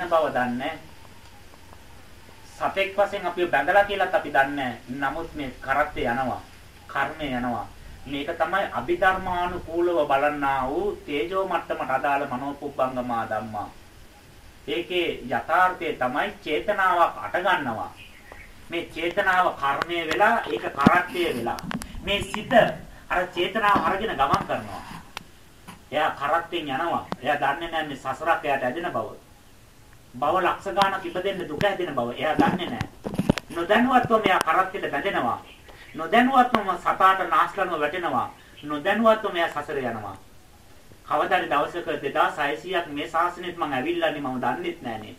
තියෙන බව දන්නේ සතෙක් වශයෙන් අපි බැඳලා කියලාත් අපි දන්නේ නමුත් මේ කරත්තේ යනවා. කර්මය යනවා. මේක තමයි අභිධර්මානුකූලව බලන්නා වූ තේජෝ මට්ටමට අදාළ මනෝපුබ්බංගමා ධම්මා. ඒකේ යථාර්ථය තමයි චේතනාවක් අට ගන්නවා. මේ චේතනාව කර්මය වෙලා ඒක කරත්තය වෙලා. මේ සිත අර චේතනාව අරගෙන ගමන් කරනවා. එයා කරත්තෙන් යනවා. එයා දන්නේ නැහැ මේ සසරක් එයාට ඇදෙන බව. භව ලක්ෂ ගානක් ඉපදෙන්න දුක හැදෙන බව එයා දන්නේ නැහැ. නොදැනුවත්වම එයා කරත්තෙට බැඳෙනවා. නොදැනුවත්වම සතාට නාස්ලනව වැටෙනවා. නොදැනුවත්වම එයා සසර යනවා. කවදාද දවසක 2600ක් මේ ශාසනයෙත් මම ඇවිල්ලානේ මම දන්නෙත් නෑනේ.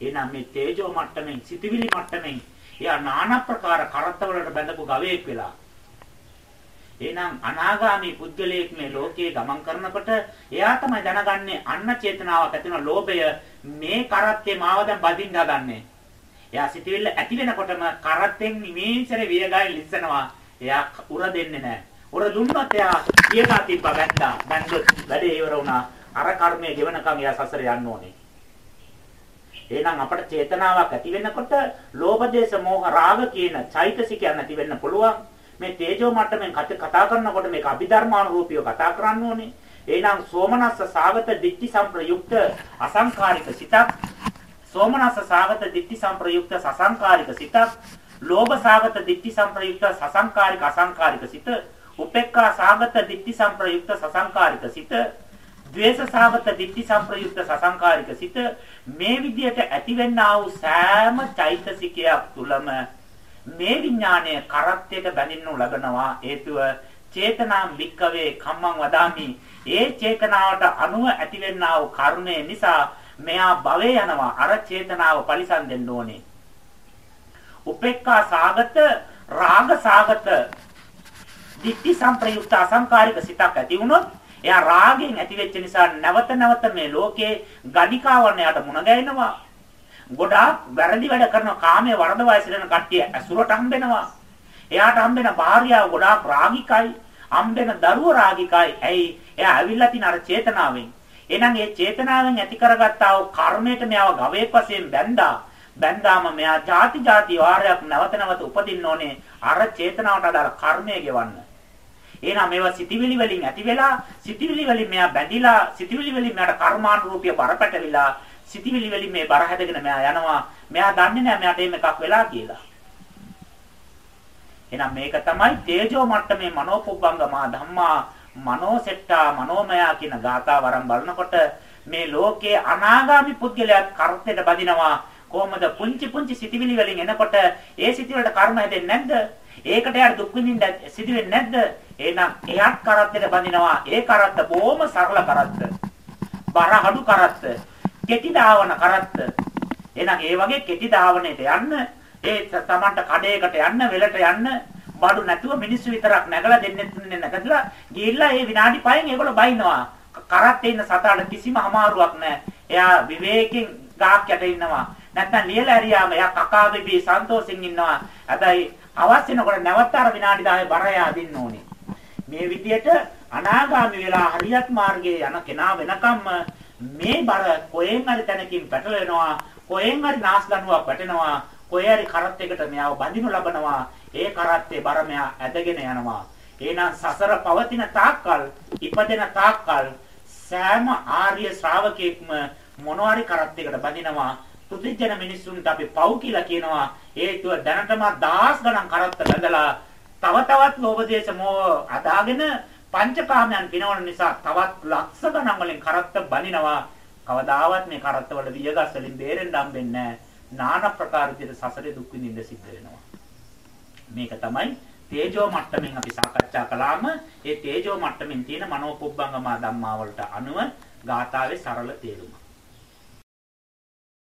එහෙනම් මේ තේජෝ මට්ටමින් සිටිවිලි මට්ටමින් එයා নানা ප්‍රකාර කරත්තවලට බැඳපු ගවයෙක් වෙලා එහෙනම් අනාගාමී පුද්ගලයෙක් මේ ලෝකයේ ගමන් කරනකොට එයා තමයි දැනගන්නේ අන්න චේතනාවක් ඇති වෙන ලෝභය මේ කරත්තේ මාව දැන් බදින්න හදන්නේ. එයා සිටිවිල්ල ඇති වෙනකොටම කරත්තෙන් නිමේෂර වියගයි ලිස්සනවා. එයා උර දෙන්නේ නැහැ. උර දුන්නත් එයා වියගා තිබ්බා වැද්දා. බැන්දොත් වැඩේ ඉවර වුණා. අර කර්මය ගෙවනකම් එයා සසර යන්න ඕනේ. එහෙනම් අපට චේතනාවක් ඇති වෙනකොට ලෝභ දේශ මොහ රාග කියන චෛතසිකයන් ඇති වෙන්න පුළුවන්. මේ තේජෝ මට්ටමින් කතා කරනකොට මේක අභිධර්මානුරූපීව කතා කරන්න ඕනේ. එහෙනම් සෝමනස්ස සාගත දික්ටි සම්ප්‍රයුක්ත අසංකාරික සිතක් සෝමනස්ස සාගත දික්ටි සම්ප්‍රයුක්ත සසංකාරික සිතක් ලෝභ සාගත දික්ටි සම්ප්‍රයුක්ත සසංකාරික අසංකාරික සිත උපේක්ඛා සාගත දික්ටි සම්ප්‍රයුක්ත සසංකාරික සිත ද්වේෂ සාගත දික්ටි සම්ප්‍රයුක්ත සසංකාරික සිත මේ විදියට ඇතිවෙනා වූ සෑම චෛතසිකයක් තුලම මේ විඥාණය කරත්තයට බැඳින්නු ලබනවා. හේතුව චේතනාම් වික්කවේ කම්මං වදාමි. ඒ චේතනාවට අනුව ඇතිවෙනා වූ කර්මය නිසා මෙයා භවේ යනවා. අර චේතනාව පරිසම් දෙන්න ඕනේ. උපේක්ඛා සාගත රාග සාගත දික්ටි සංප්‍රයුක්ත අසංකාරික සිතක් ඇති වුණොත් එයා රාගයෙන් ඇතිවෙච්ච නිසා නැවත නැවත මේ ලෝකේ ගණිකාවන් එයාට මුණ ගැහෙනවා. ගොඩාක් වැරදි වැඩ කරන කාමයේ වරදවා සිටින කට්ටිය ඇසුරට හම්බෙනවා. එයාට හම්බෙන භාර්යාව ගොඩාක් රාගිකයි. හම්බෙන දරුවෝ රාගිකයි. ඇයි? එයා ඇවිල්ලා තින අර චේතනාවෙන්. එහෙනම් මේ චේතනාවෙන් ඇති කරගත්තා වූ කර්මයට මෙයාව ගවයෙක් වශයෙන් බැඳා. බැඳාම මෙයා ಜಾති ಜಾති වාරයක් නැවත නැවත උපදින්න ඕනේ. අර චේතනාවට අදාළ කර්මය ගෙවන්න. එහෙනම් මේවා සිටිවිලි වලින් ඇති වෙලා සිටිවිලි වලින් මෙයා බැඳිලා සිටිවිලි වලින් මෙයාට කර්මානුරූපීය බරපැටවිලා සිටිවිලි වලින් මේ බර හැදගෙන මෙයා යනවා. මෙයා දන්නේ නැහැ මෙයාට එහෙම එකක් වෙලා කියලා. එහෙනම් මේක තමයි තේජෝ මට්ටමේ මනෝපුබ්බංගමා ධම්මා මනෝසෙට්ටා මනෝමයා කියන ගාථා වරන් බලනකොට මේ ලෝකයේ අනාගාමි පුද්ගලයාත් කර්තයට බදිනවා කොහොමද පුංචි පුංචි සිටිවිලි වලින් එනකොට ඒ සිටිවලට කර්ම හැදෙන්නේ නැද්ද? ඒකට යාර දුක් විඳින්න සිදුවෙන්නේ නැද්ද? එහෙනම් එයාත් කරත්තට බඳිනවා. ඒ කරත්ත බොහොම සරල කරත්ත. බර අඩු කරත්ත. කෙටි ධාවන කරත්ත. එහෙනම් ඒ වගේ කෙටි ධාවනයේට යන්න ඒ තමන්ට කඩේකට යන්න වෙලට යන්න බඩු නැතුව මිනිස්සු විතරක් නැගලා දෙන්නේ තුනේ නැගලා ගිහිල්ලා ඒ විනාඩි 5න් ඒගොල්ලෝ බයිනවා. කරත්තේ ඉන්න සතාට කිසිම අමාරුවක් නැහැ. එයා විවේකයෙන් ගාක් යට ඉන්නවා. නැත්තම් ලියලා හැරියාම එයා කකා බිබී සන්තෝෂෙන් ඉන්නවා. හැබැයි අවශ්‍ය වෙනකොට නැවත අර විනාඩි 10 බර එයා දින්න ඕනේ. මේ විදියට අනාගාමි වෙලා හරියත් මාර්ගයේ යන කෙනා වෙනකම්ම මේ බර කොහෙන් හරි තැනකින් පැටලෙනවා කොහෙන් හරි නාස් දණුවක් වැටෙනවා කොහේ හරි කරත් එකට මෙයාව බඳිනු ලබනවා ඒ කරත්තේ බර මෙයා ඇදගෙන යනවා. එහෙනම් සසර පවතින තාක්කල් ඉපදෙන තාක්කල් සෑම ආර්ය ශ්‍රාවකෙක්ම මොනවාරි කරත් එකට බඳිනවා. පුදුජන මිනිස්සුන්ට අපි පව් කියලා කියනවා. හේතුව දැනටම දහස් ගණන් කරත්ත බඳලා තව තවත් ලෝභ දේශ මොහ අදාගෙන පංචකාමයන් පිනවන නිසා තවත් ලක්ෂ ගණන් වලින් කරත්ත බනිනවා. කවදාවත් මේ කරත්තවල වියගස් වලින් බේරෙන්න හම්බෙන්නේ නැහැ. নানা ප්‍රකාර විදිහට සසරේ දුක් විඳින්න සිද්ධ වෙනවා. මේක තමයි තේජෝ මට්ටමින් අපි සාකච්ඡා කළාම ඒ තේජෝ මට්ටමින් තියෙන මනෝපුබ්බංගම ධම්මා වලට අනුව ගාථාවේ සරල තේරුම.